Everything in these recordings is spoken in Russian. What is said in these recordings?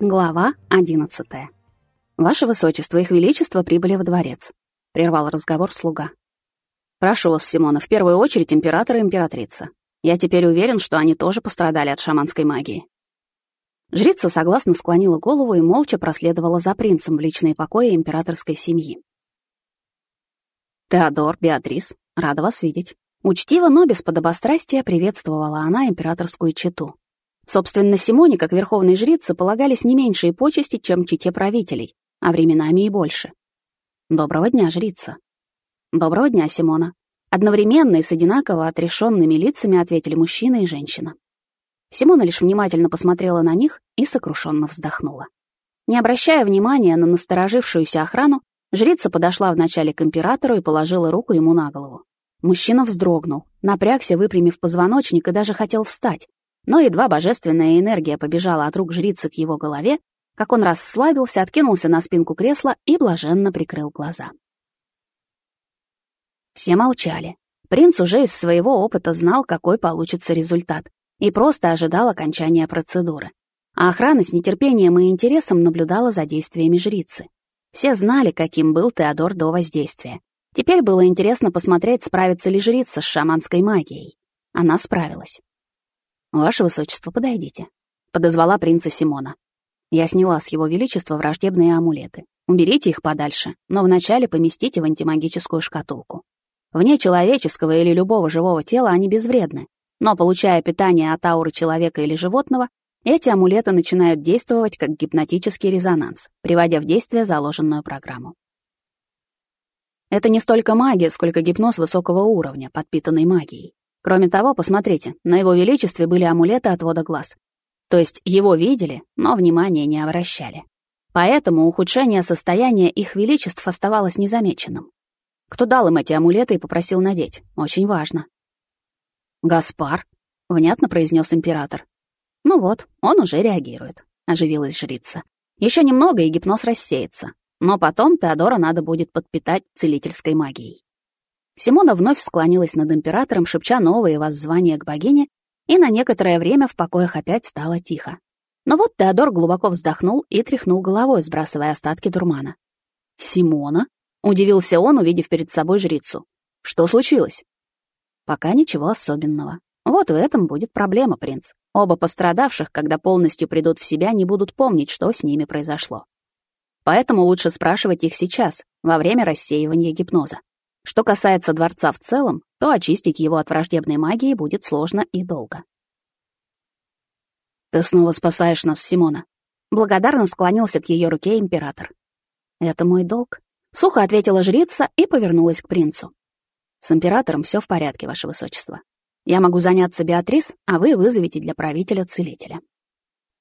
Глава одиннадцатая. «Ваше Высочество, Их Величество прибыли во дворец», — прервал разговор слуга. «Прошу вас, Симона, в первую очередь император и императрица. Я теперь уверен, что они тоже пострадали от шаманской магии». Жрица согласно склонила голову и молча проследовала за принцем в личные покои императорской семьи. «Теодор, Беатрис, рада вас видеть». Учтиво, но без подобострастия приветствовала она императорскую чету. Собственно, Симоне, как верховной жрице, полагались не меньшие почести, чем чите правителей, а временами и больше. «Доброго дня, жрица». «Доброго дня, Симона». Одновременно и с одинаково отрешенными лицами ответили мужчина и женщина. Симона лишь внимательно посмотрела на них и сокрушенно вздохнула. Не обращая внимания на насторожившуюся охрану, жрица подошла вначале к императору и положила руку ему на голову. Мужчина вздрогнул, напрягся, выпрямив позвоночник, и даже хотел встать, но едва божественная энергия побежала от рук жрицы к его голове, как он расслабился, откинулся на спинку кресла и блаженно прикрыл глаза. Все молчали. Принц уже из своего опыта знал, какой получится результат, и просто ожидал окончания процедуры. А охрана с нетерпением и интересом наблюдала за действиями жрицы. Все знали, каким был Теодор до воздействия. Теперь было интересно посмотреть, справится ли жрица с шаманской магией. Она справилась. «Ваше высочество, подойдите», — подозвала принца Симона. Я сняла с его величества враждебные амулеты. Уберите их подальше, но вначале поместите в антимагическую шкатулку. Вне человеческого или любого живого тела они безвредны, но, получая питание от ауры человека или животного, эти амулеты начинают действовать как гипнотический резонанс, приводя в действие заложенную программу. Это не столько магия, сколько гипноз высокого уровня, подпитанный магией. Кроме того, посмотрите, на его величестве были амулеты отвода глаз. То есть его видели, но внимания не обращали. Поэтому ухудшение состояния их величеств оставалось незамеченным. Кто дал им эти амулеты и попросил надеть? Очень важно. «Гаспар», — внятно произнес император. «Ну вот, он уже реагирует», — оживилась жрица. Еще немного, и гипноз рассеется. Но потом Теодора надо будет подпитать целительской магией. Симона вновь склонилась над императором, шепча новые воззвания к богине, и на некоторое время в покоях опять стало тихо. Но вот Теодор глубоко вздохнул и тряхнул головой, сбрасывая остатки дурмана. «Симона?» — удивился он, увидев перед собой жрицу. «Что случилось?» «Пока ничего особенного. Вот в этом будет проблема, принц. Оба пострадавших, когда полностью придут в себя, не будут помнить, что с ними произошло. Поэтому лучше спрашивать их сейчас, во время рассеивания гипноза. Что касается дворца в целом, то очистить его от враждебной магии будет сложно и долго. «Ты снова спасаешь нас, Симона», — благодарно склонился к ее руке император. «Это мой долг», — сухо ответила жрица и повернулась к принцу. «С императором все в порядке, ваше высочество. Я могу заняться Беатрис, а вы вызовете для правителя целителя».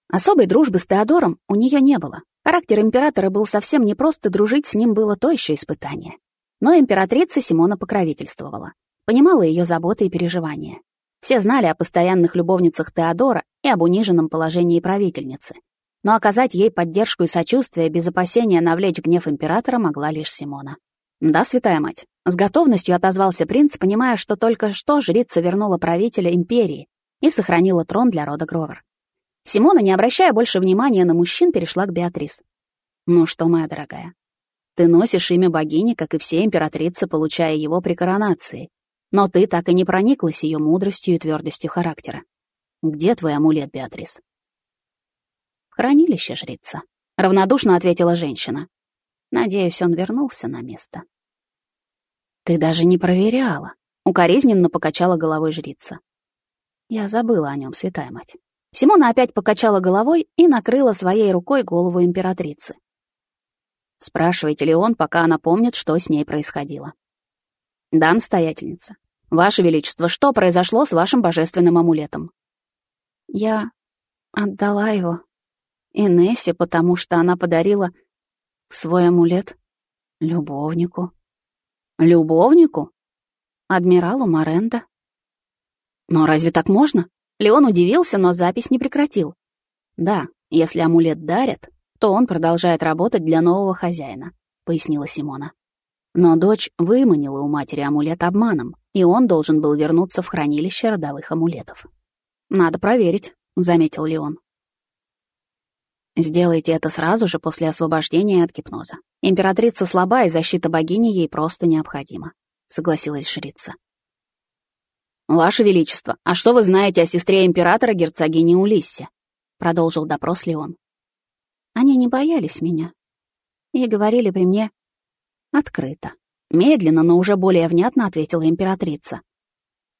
Особой дружбы с Теодором у нее не было. Характер императора был совсем непрост, и дружить с ним было то еще испытание. Но императрица Симона покровительствовала, понимала ее заботы и переживания. Все знали о постоянных любовницах Теодора и об униженном положении правительницы. Но оказать ей поддержку и сочувствие без опасения навлечь гнев императора могла лишь Симона. «Да, святая мать», — с готовностью отозвался принц, понимая, что только что жрица вернула правителя империи и сохранила трон для рода Гровер. Симона, не обращая больше внимания на мужчин, перешла к Беатрис. «Ну что, моя дорогая, ты носишь имя богини, как и все императрицы, получая его при коронации. Но ты так и не прониклась ее мудростью и твердостью характера. Где твой амулет, Беатрис? В хранилище, жрица. Равнодушно ответила женщина. Надеюсь, он вернулся на место. Ты даже не проверяла. Укоризненно покачала головой жрица. Я забыла о нем, святая мать. Симона опять покачала головой и накрыла своей рукой голову императрицы. Спрашивайте ли он, пока она помнит, что с ней происходило. Да, настоятельница. Ваше Величество, что произошло с вашим божественным амулетом? Я отдала его Инессе, потому что она подарила свой амулет любовнику. Любовнику? Адмиралу Моренда. Но разве так можно? Леон удивился, но запись не прекратил. Да, если амулет дарят, то он продолжает работать для нового хозяина», — пояснила Симона. Но дочь выманила у матери амулет обманом, и он должен был вернуться в хранилище родовых амулетов. «Надо проверить», — заметил Леон. Сделайте это сразу же после освобождения от гипноза. Императрица слаба, и защита богини ей просто необходима», — согласилась жрица. «Ваше Величество, а что вы знаете о сестре императора герцогине Улиссе?» — продолжил допрос Леон. «Они не боялись меня и говорили при мне открыто. Медленно, но уже более внятно ответила императрица.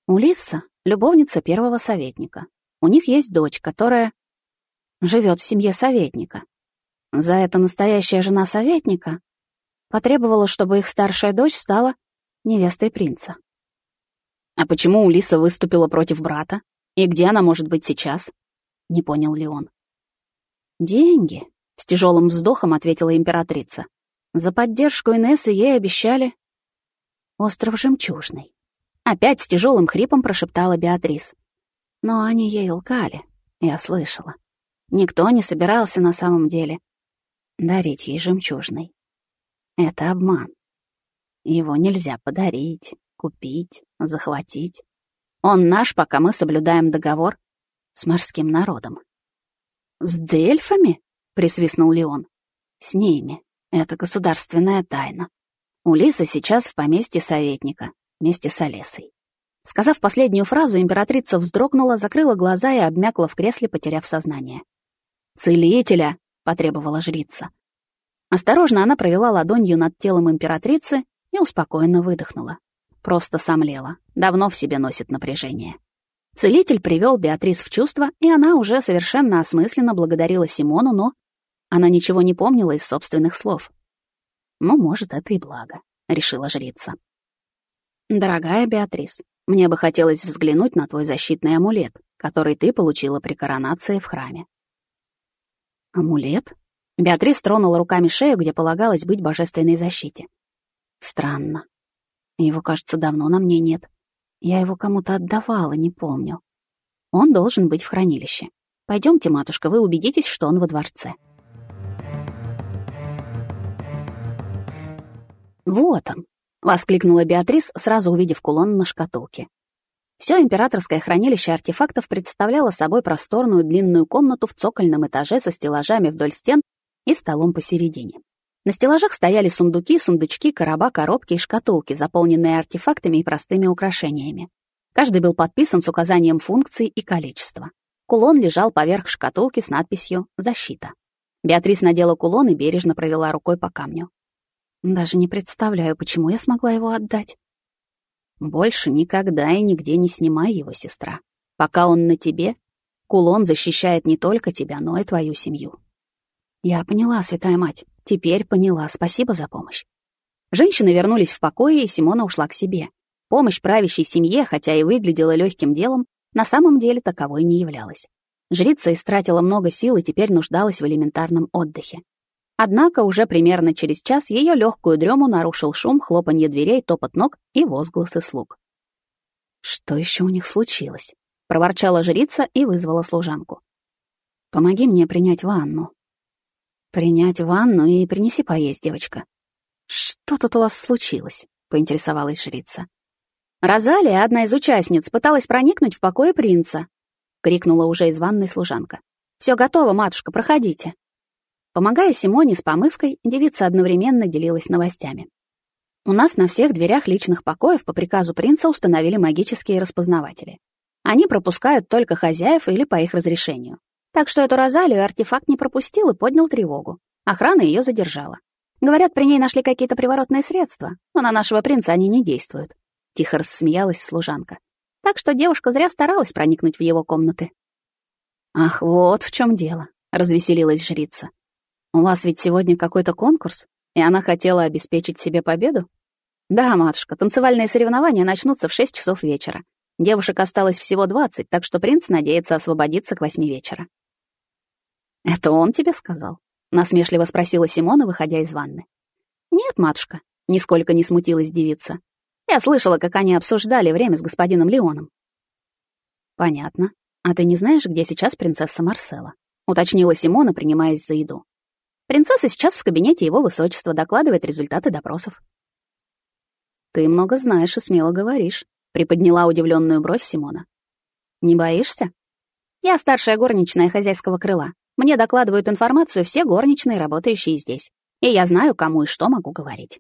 Улисса — любовница первого советника. У них есть дочь, которая живет в семье советника. За это настоящая жена советника потребовала, чтобы их старшая дочь стала невестой принца. А почему Улиса выступила против брата? И где она может быть сейчас? Не понял ли он. Деньги, с тяжелым вздохом ответила императрица. За поддержку Инессы ей обещали остров Жемчужный. Опять с тяжелым хрипом прошептала Беатрис. Но они ей лгали, я слышала. Никто не собирался на самом деле дарить ей жемчужный. Это обман. Его нельзя подарить, купить, захватить. Он наш, пока мы соблюдаем договор с морским народом. «С дельфами?» — присвистнул Леон. «С ними. Это государственная тайна. Улиса сейчас в поместье советника, вместе с Олесой. Сказав последнюю фразу, императрица вздрогнула, закрыла глаза и обмякла в кресле, потеряв сознание. «Целителя!» — потребовала жрица. Осторожно она провела ладонью над телом императрицы и успокоенно выдохнула. Просто сомлела. Давно в себе носит напряжение. Целитель привел Беатрис в чувство, и она уже совершенно осмысленно благодарила Симону, но она ничего не помнила из собственных слов. «Ну, может, это и благо», — решила жрица. «Дорогая Беатрис, мне бы хотелось взглянуть на твой защитный амулет, который ты получила при коронации в храме. Амулет? Беатрис тронула руками шею, где полагалось быть божественной защите. Странно. Его, кажется, давно на мне нет. Я его кому-то отдавала, не помню. Он должен быть в хранилище. Пойдемте, матушка, вы убедитесь, что он во дворце. Вот он, воскликнула Беатрис, сразу увидев кулон на шкатулке. Все императорское хранилище артефактов представляло собой просторную длинную комнату в цокольном этаже со стеллажами вдоль стен и столом посередине. На стеллажах стояли сундуки, сундучки, короба, коробки и шкатулки, заполненные артефактами и простыми украшениями. Каждый был подписан с указанием функций и количества. Кулон лежал поверх шкатулки с надписью «Защита». Беатрис надела кулон и бережно провела рукой по камню. Даже не представляю, почему я смогла его отдать. Больше никогда и нигде не снимай его, сестра. Пока он на тебе, кулон защищает не только тебя, но и твою семью. Я поняла, святая мать. Теперь поняла. Спасибо за помощь. Женщины вернулись в покое, и Симона ушла к себе. Помощь правящей семье, хотя и выглядела легким делом, на самом деле таковой не являлась. Жрица истратила много сил и теперь нуждалась в элементарном отдыхе. Однако уже примерно через час ее легкую дрему нарушил шум, хлопанье дверей, топот ног и возгласы слуг. «Что еще у них случилось?» — проворчала жрица и вызвала служанку. «Помоги мне принять ванну». «Принять ванну и принеси поесть, девочка». «Что тут у вас случилось?» — поинтересовалась жрица. «Розалия, одна из участниц, пыталась проникнуть в покое принца», — крикнула уже из ванной служанка. «Все готово, матушка, проходите». Помогая Симоне с помывкой, девица одновременно делилась новостями. У нас на всех дверях личных покоев по приказу принца установили магические распознаватели. Они пропускают только хозяев или по их разрешению. Так что эту Розалию артефакт не пропустил и поднял тревогу. Охрана ее задержала. Говорят, при ней нашли какие-то приворотные средства, но на нашего принца они не действуют. Тихо рассмеялась служанка. Так что девушка зря старалась проникнуть в его комнаты. Ах, вот в чем дело, развеселилась жрица. У вас ведь сегодня какой-то конкурс, и она хотела обеспечить себе победу? Да, матушка, танцевальные соревнования начнутся в 6 часов вечера. Девушек осталось всего 20, так что принц надеется освободиться к восьми вечера. «Это он тебе сказал?» — насмешливо спросила Симона, выходя из ванны. «Нет, матушка», — нисколько не смутилась девица. «Я слышала, как они обсуждали время с господином Леоном». «Понятно. А ты не знаешь, где сейчас принцесса Марсела?» — уточнила Симона, принимаясь за еду. Принцесса сейчас в кабинете его высочества докладывает результаты допросов. «Ты много знаешь и смело говоришь», — приподняла удивленную бровь Симона. «Не боишься?» «Я старшая горничная хозяйского крыла. Мне докладывают информацию все горничные, работающие здесь. И я знаю, кому и что могу говорить.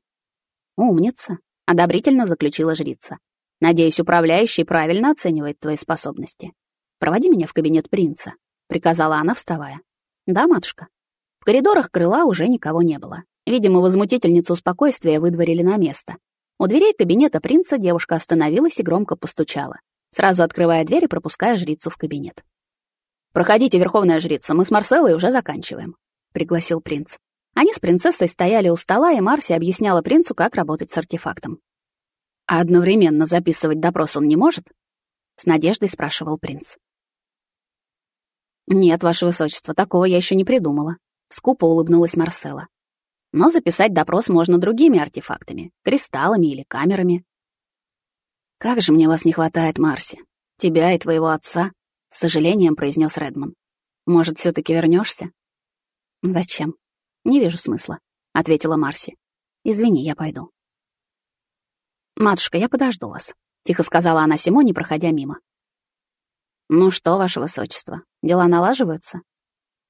Умница, одобрительно заключила жрица. Надеюсь, управляющий правильно оценивает твои способности. Проводи меня в кабинет принца, приказала она, вставая. Да, матушка. Коридорах крыла уже никого не было. Видимо, возмутительницу спокойствия выдворили на место. У дверей кабинета принца девушка остановилась и громко постучала, сразу открывая дверь и пропуская жрицу в кабинет. «Проходите, верховная жрица, мы с Марселой уже заканчиваем», — пригласил принц. Они с принцессой стояли у стола, и Марси объясняла принцу, как работать с артефактом. «А одновременно записывать допрос он не может?» — с надеждой спрашивал принц. «Нет, ваше высочество, такого я еще не придумала», — скупо улыбнулась Марсела. «Но записать допрос можно другими артефактами, кристаллами или камерами». «Как же мне вас не хватает, Марси, тебя и твоего отца», — с сожалением произнес Редман. «Может, все таки вернешься? «Зачем? Не вижу смысла», — ответила Марси. «Извини, я пойду». «Матушка, я подожду вас», — тихо сказала она Симоне, проходя мимо. «Ну что, ваше высочество, дела налаживаются?»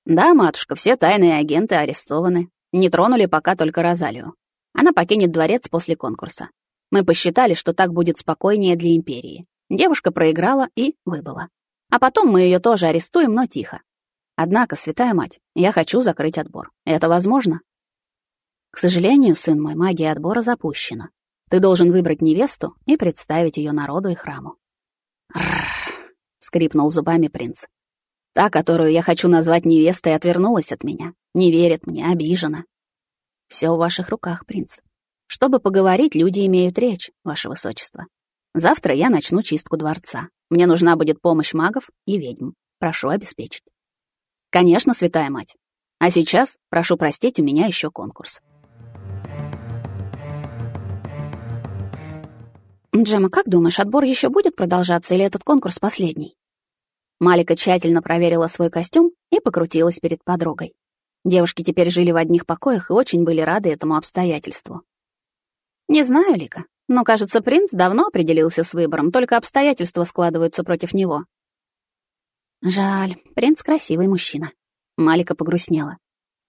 «Да, матушка, все тайные агенты арестованы. Не тронули пока только Розалию. Она покинет дворец после конкурса. Мы посчитали, что так будет спокойнее для империи. Девушка проиграла и выбыла. А потом мы ее тоже арестуем, но тихо. Однако, святая мать, я хочу закрыть отбор. Это возможно? К сожалению, сын мой, магия отбора запущена. Ты должен выбрать невесту и представить ее народу и храму. Рррр, скрипнул зубами принц. Та, которую я хочу назвать невестой, отвернулась от меня. Не верит мне, обижена. Все в ваших руках, принц. Чтобы поговорить, люди имеют речь, ваше высочество. Завтра я начну чистку дворца. Мне нужна будет помощь магов и ведьм. Прошу обеспечить. Конечно, святая мать. А сейчас, прошу простить, у меня еще конкурс. Джема, как думаешь, отбор еще будет продолжаться или этот конкурс последний? Малика тщательно проверила свой костюм и покрутилась перед подругой. Девушки теперь жили в одних покоях и очень были рады этому обстоятельству. Не знаю, Лика, но, кажется, принц давно определился с выбором, только обстоятельства складываются против него. Жаль, принц красивый мужчина. Малика погрустнела.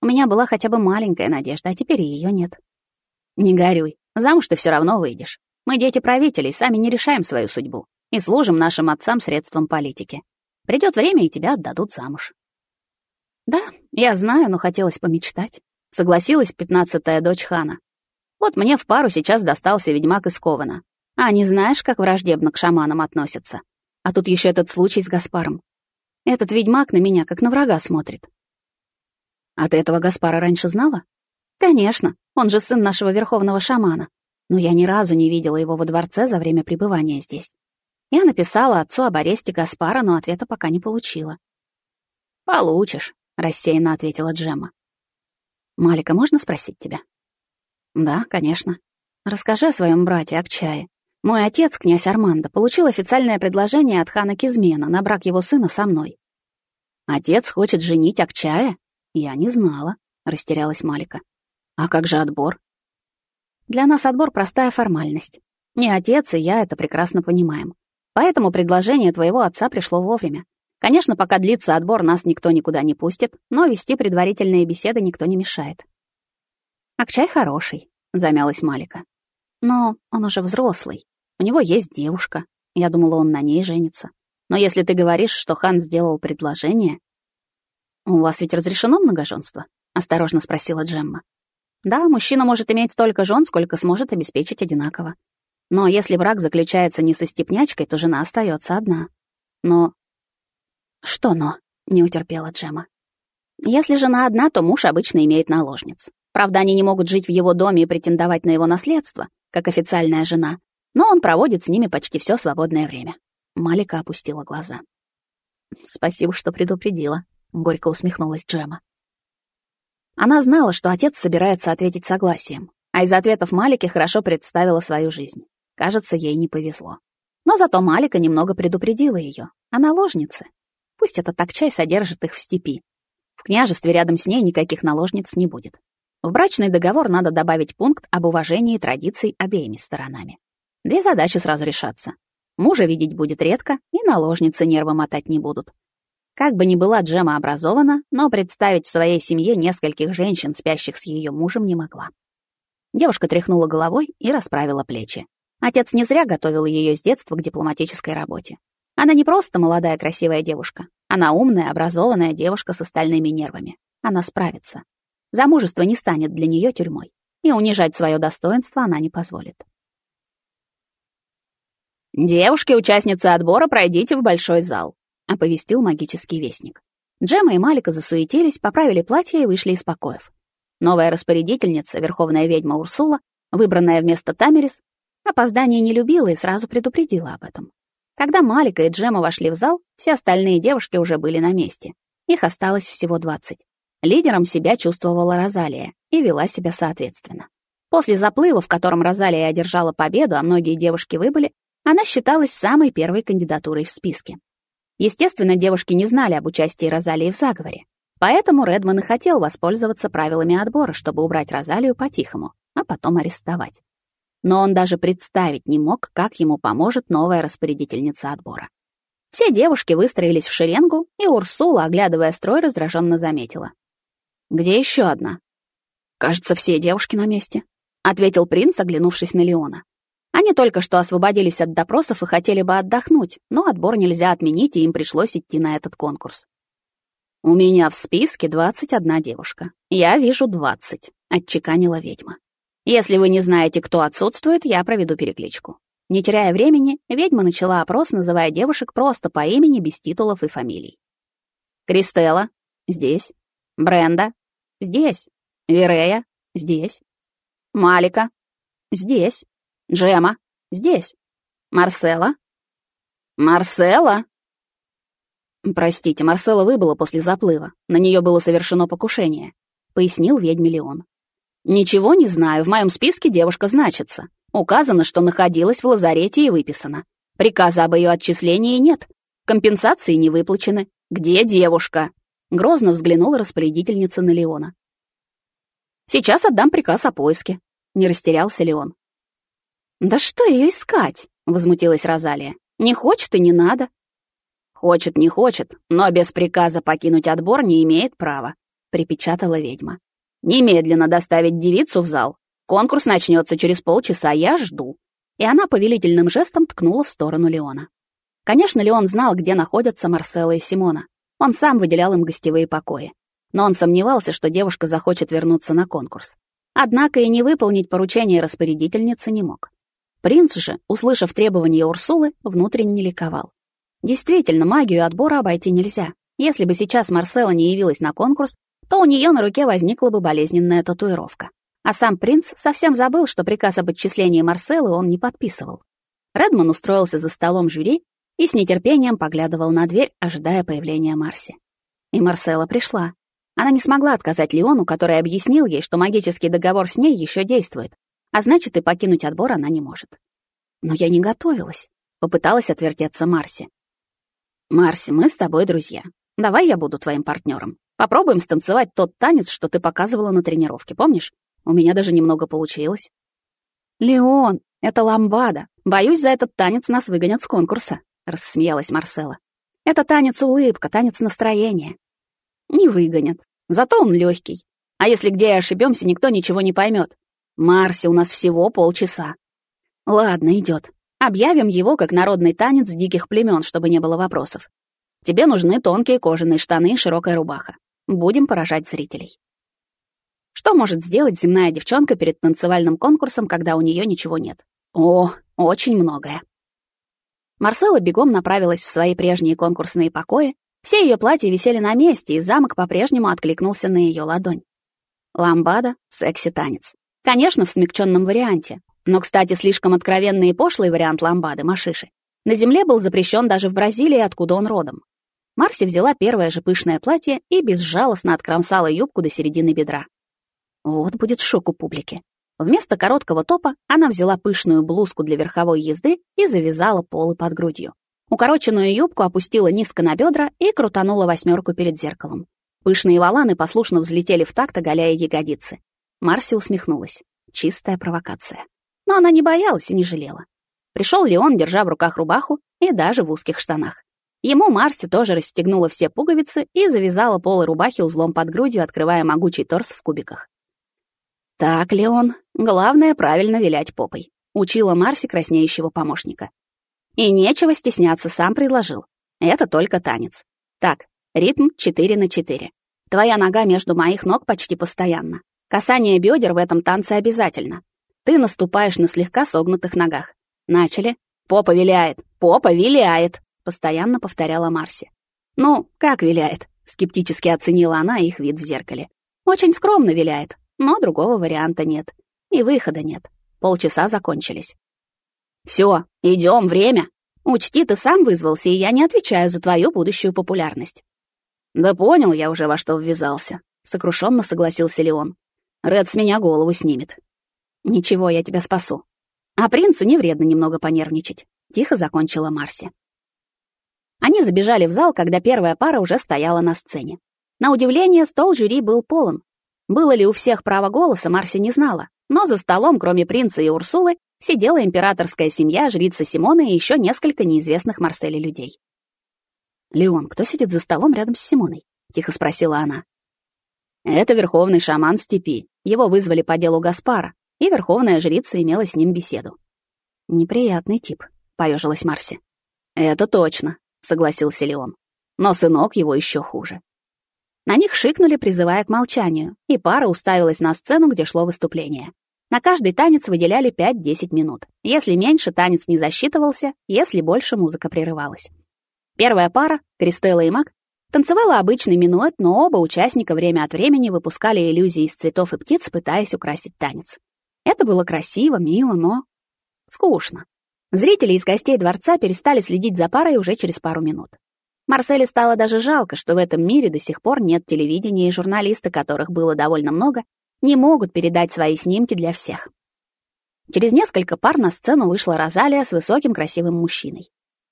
У меня была хотя бы маленькая надежда, а теперь ее нет. Не горюй, замуж ты все равно выйдешь. Мы дети правителей, сами не решаем свою судьбу и служим нашим отцам средством политики. Придет время, и тебя отдадут замуж. Да, я знаю, но хотелось помечтать. Согласилась пятнадцатая дочь хана. Вот мне в пару сейчас достался ведьмак из Кована. А не знаешь, как враждебно к шаманам относятся? А тут еще этот случай с Гаспаром. Этот ведьмак на меня как на врага смотрит. А ты этого Гаспара раньше знала? Конечно, он же сын нашего верховного шамана. Но я ни разу не видела его во дворце за время пребывания здесь. Я написала отцу об аресте Гаспара, но ответа пока не получила. «Получишь», — рассеянно ответила Джемма. «Малика, можно спросить тебя?» Да, конечно. Расскажи о своем брате Акчае. Мой отец, князь Армандо, получил официальное предложение от хана Кизмена на брак его сына со мной. Отец хочет женить Акчая? Я не знала, растерялась Малика. А как же отбор? Для нас отбор простая формальность. Не отец и я это прекрасно понимаем. Поэтому предложение твоего отца пришло вовремя. Конечно, пока длится отбор, нас никто никуда не пустит, но вести предварительные беседы никто не мешает. «Акчай хороший», — замялась Малика. «Но он уже взрослый. У него есть девушка. Я думала, он на ней женится. Но если ты говоришь, что хан сделал предложение...» «У вас ведь разрешено многоженство?» — осторожно спросила Джемма. «Да, мужчина может иметь столько жен, сколько сможет обеспечить одинаково. Но если брак заключается не со степнячкой, то жена остается одна. Но...» «Что «но»?» — не утерпела Джемма. «Если жена одна, то муж обычно имеет наложниц. Правда, они не могут жить в его доме и претендовать на его наследство, как официальная жена, но он проводит с ними почти все свободное время. Малика опустила глаза. «Спасибо, что предупредила», — горько усмехнулась Джема. Она знала, что отец собирается ответить согласием, а из ответов Малики хорошо представила свою жизнь. Кажется, ей не повезло. Но зато Малика немного предупредила ее. Она ложница. Пусть этот такчай содержит их в степи. В княжестве рядом с ней никаких наложниц не будет. В брачный договор надо добавить пункт об уважении традиций обеими сторонами. Две задачи сразу решатся. Мужа видеть будет редко, и наложницы нервы мотать не будут. Как бы ни была Джема образована, но представить в своей семье нескольких женщин, спящих с ее мужем, не могла. Девушка тряхнула головой и расправила плечи. Отец не зря готовил ее с детства к дипломатической работе. Она не просто молодая красивая девушка. Она умная, образованная девушка с остальными нервами. Она справится. Замужество не станет для нее тюрьмой. И унижать свое достоинство она не позволит. «Девушки, участницы отбора, пройдите в большой зал», — оповестил магический вестник. Джема и Малика засуетились, поправили платье и вышли из покоев. Новая распорядительница, верховная ведьма Урсула, выбранная вместо Тамерис, опоздание не любила и сразу предупредила об этом. Когда Малика и Джема вошли в зал, все остальные девушки уже были на месте. Их осталось всего двадцать. Лидером себя чувствовала Розалия и вела себя соответственно. После заплыва, в котором Розалия одержала победу, а многие девушки выбыли, она считалась самой первой кандидатурой в списке. Естественно, девушки не знали об участии Розалии в заговоре. Поэтому Редман и хотел воспользоваться правилами отбора, чтобы убрать Розалию по-тихому, а потом арестовать. Но он даже представить не мог, как ему поможет новая распорядительница отбора. Все девушки выстроились в шеренгу, и Урсула, оглядывая строй, раздраженно заметила. Где еще одна? Кажется, все девушки на месте, ответил принц, оглянувшись на Леона. Они только что освободились от допросов и хотели бы отдохнуть, но отбор нельзя отменить, и им пришлось идти на этот конкурс. У меня в списке 21 девушка. Я вижу 20, отчеканила ведьма. Если вы не знаете, кто отсутствует, я проведу перекличку. Не теряя времени, ведьма начала опрос, называя девушек просто по имени без титулов и фамилий. Кристелла здесь. Бренда Здесь. Верея. Здесь. Малика. Здесь. Джема. Здесь. Марсела. Марсела? Простите, Марсела выбыла после заплыва. На нее было совершено покушение, пояснил ведьме Леон. Ничего не знаю, в моем списке девушка значится. Указано, что находилась в лазарете и выписана. Приказа об ее отчислении нет. Компенсации не выплачены. Где девушка? Грозно взглянула распорядительница на Леона. «Сейчас отдам приказ о поиске», — не растерялся Леон. «Да что ее искать?» — возмутилась Розалия. «Не хочет и не надо». «Хочет, не хочет, но без приказа покинуть отбор не имеет права», — припечатала ведьма. «Немедленно доставить девицу в зал. Конкурс начнется через полчаса, я жду». И она повелительным жестом ткнула в сторону Леона. Конечно, Леон знал, где находятся Марсела и Симона. Он сам выделял им гостевые покои. Но он сомневался, что девушка захочет вернуться на конкурс. Однако и не выполнить поручение распорядительницы не мог. Принц же, услышав требования Урсулы, внутренне ликовал. Действительно, магию отбора обойти нельзя. Если бы сейчас Марсела не явилась на конкурс, то у нее на руке возникла бы болезненная татуировка. А сам принц совсем забыл, что приказ об отчислении Марселы он не подписывал. Редман устроился за столом жюри и с нетерпением поглядывал на дверь, ожидая появления Марси. И Марсела пришла. Она не смогла отказать Леону, который объяснил ей, что магический договор с ней еще действует, а значит, и покинуть отбор она не может. Но я не готовилась, попыталась отвертеться Марси. Марси, мы с тобой друзья. Давай я буду твоим партнером. Попробуем станцевать тот танец, что ты показывала на тренировке, помнишь? У меня даже немного получилось. Леон, это ламбада. Боюсь, за этот танец нас выгонят с конкурса рассмеялась Марсела. Это танец улыбка, танец настроения. Не выгонят. Зато он легкий. А если где и ошибемся, никто ничего не поймет. Марси, у нас всего полчаса. Ладно, идет. Объявим его как народный танец диких племен, чтобы не было вопросов. Тебе нужны тонкие кожаные штаны и широкая рубаха. Будем поражать зрителей. Что может сделать земная девчонка перед танцевальным конкурсом, когда у нее ничего нет? О, очень многое. Марсела бегом направилась в свои прежние конкурсные покои. Все ее платья висели на месте, и замок по-прежнему откликнулся на ее ладонь. Ламбада — секси-танец. Конечно, в смягченном варианте. Но, кстати, слишком откровенный и пошлый вариант ламбады Машиши на земле был запрещен даже в Бразилии, откуда он родом. Марси взяла первое же пышное платье и безжалостно откромсала юбку до середины бедра. Вот будет шок у публики. Вместо короткого топа она взяла пышную блузку для верховой езды и завязала полы под грудью. Укороченную юбку опустила низко на бедра и крутанула восьмерку перед зеркалом. Пышные воланы послушно взлетели в такт, оголяя ягодицы. Марси усмехнулась. Чистая провокация. Но она не боялась и не жалела. Пришел Леон, держа в руках рубаху и даже в узких штанах. Ему Марси тоже расстегнула все пуговицы и завязала полы рубахи узлом под грудью, открывая могучий торс в кубиках. «Так, Леон, главное правильно вилять попой», — учила Марси краснеющего помощника. «И нечего стесняться, сам предложил. Это только танец. Так, ритм 4 на 4. Твоя нога между моих ног почти постоянно. Касание бедер в этом танце обязательно. Ты наступаешь на слегка согнутых ногах. Начали. Попа виляет, попа виляет постоянно повторяла Марси. «Ну, как виляет?» — скептически оценила она их вид в зеркале. «Очень скромно виляет, но другого варианта нет. И выхода нет. Полчаса закончились». «Всё, идём, время. Учти, ты сам вызвался, и я не отвечаю за твою будущую популярность». «Да понял я уже, во что ввязался», — сокрушенно согласился Леон. «Ред с меня голову снимет». «Ничего, я тебя спасу». А принцу не вредно немного понервничать. Тихо закончила Марси. Они забежали в зал, когда первая пара уже стояла на сцене. На удивление, стол жюри был полон. Было ли у всех право голоса, Марси не знала, но за столом, кроме принца и Урсулы, сидела императорская семья, жрица Симона и еще несколько неизвестных Марселе людей. «Леон, кто сидит за столом рядом с Симоной?» — тихо спросила она. «Это верховный шаман степи. Его вызвали по делу Гаспара, и верховная жрица имела с ним беседу». «Неприятный тип», — поежилась Марси. «Это точно», — согласился Леон. «Но сынок его еще хуже». На них шикнули, призывая к молчанию, и пара уставилась на сцену, где шло выступление. На каждый танец выделяли 5-10 минут. Если меньше, танец не засчитывался, если больше, музыка прерывалась. Первая пара, Кристелла и Мак, танцевала обычный минуэт, но оба участника время от времени выпускали иллюзии из цветов и птиц, пытаясь украсить танец. Это было красиво, мило, но скучно. Зрители из гостей дворца перестали следить за парой уже через пару минут. Марселе стало даже жалко, что в этом мире до сих пор нет телевидения и журналисты, которых было довольно много, не могут передать свои снимки для всех. Через несколько пар на сцену вышла Розалия с высоким красивым мужчиной.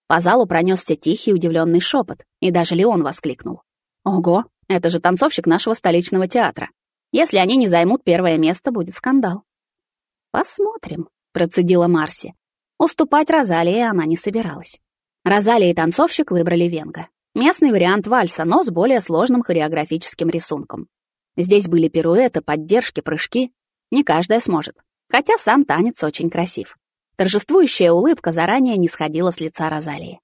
По залу пронесся тихий удивленный шепот, и даже Леон воскликнул. «Ого, это же танцовщик нашего столичного театра. Если они не займут первое место, будет скандал». «Посмотрим», — процедила Марси. Уступать Розалии она не собиралась. Розалия и танцовщик выбрали венга. Местный вариант вальса, но с более сложным хореографическим рисунком. Здесь были пируэты, поддержки, прыжки. Не каждая сможет. Хотя сам танец очень красив. Торжествующая улыбка заранее не сходила с лица Розалии.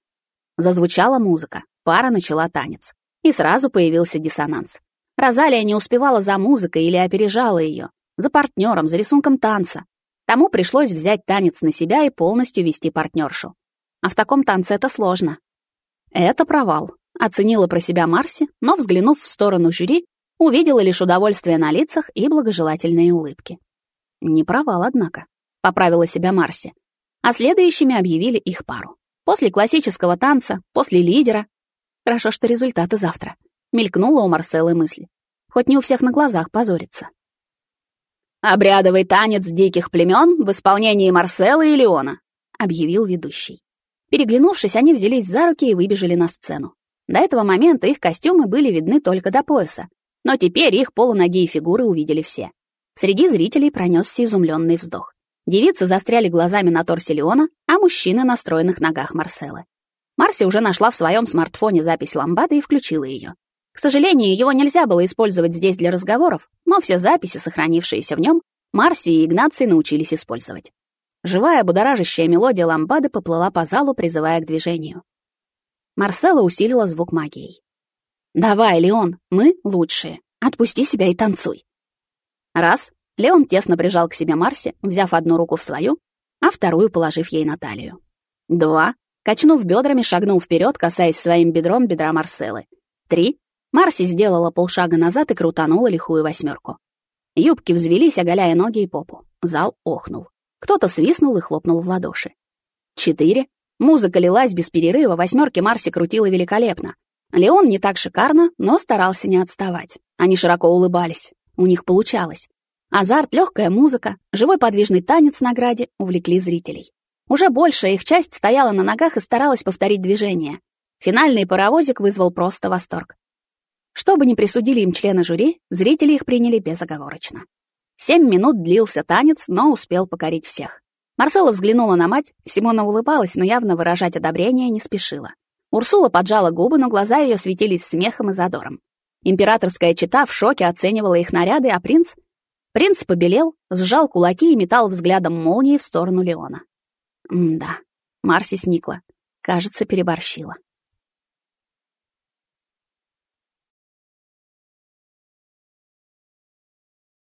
Зазвучала музыка, пара начала танец. И сразу появился диссонанс. Розалия не успевала за музыкой или опережала ее, за партнером, за рисунком танца. Тому пришлось взять танец на себя и полностью вести партнершу. А в таком танце это сложно. Это провал, оценила про себя Марси, но, взглянув в сторону жюри, увидела лишь удовольствие на лицах и благожелательные улыбки. Не провал, однако, поправила себя Марси. А следующими объявили их пару. После классического танца, после лидера. Хорошо, что результаты завтра. Мелькнула у Марселы мысль. Хоть не у всех на глазах позорится. «Обрядовый танец диких племен в исполнении Марсела и Леона», — объявил ведущий. Переглянувшись, они взялись за руки и выбежали на сцену. До этого момента их костюмы были видны только до пояса, но теперь их полуногие фигуры увидели все. Среди зрителей пронесся изумленный вздох. Девицы застряли глазами на торсе Леона, а мужчины на стройных ногах Марселы. Марси уже нашла в своем смартфоне запись ламбады и включила ее. К сожалению, его нельзя было использовать здесь для разговоров, но все записи, сохранившиеся в нем, Марси и Игнаций научились использовать. Живая будоражащая мелодия ламбады поплыла по залу, призывая к движению. Марсела усилила звук магией. «Давай, Леон, мы лучшие. Отпусти себя и танцуй». Раз. Леон тесно прижал к себе Марси, взяв одну руку в свою, а вторую положив ей на талию. Два. Качнув бедрами, шагнул вперед, касаясь своим бедром бедра Марселы. Три. Марси сделала полшага назад и крутанула лихую восьмерку. Юбки взвелись, оголяя ноги и попу. Зал охнул. Кто-то свистнул и хлопнул в ладоши. Четыре. Музыка лилась без перерыва, восьмерки Марси крутила великолепно. Леон не так шикарно, но старался не отставать. Они широко улыбались. У них получалось. Азарт, легкая музыка, живой подвижный танец на граде увлекли зрителей. Уже большая их часть стояла на ногах и старалась повторить движение. Финальный паровозик вызвал просто восторг. Что бы ни присудили им члены жюри, зрители их приняли безоговорочно. Семь минут длился танец, но успел покорить всех. Марсела взглянула на мать, Симона улыбалась, но явно выражать одобрение не спешила. Урсула поджала губы, но глаза ее светились смехом и задором. Императорская чита в шоке оценивала их наряды, а принц... Принц побелел, сжал кулаки и метал взглядом молнии в сторону Леона. М-да, Марси сникла. Кажется, переборщила.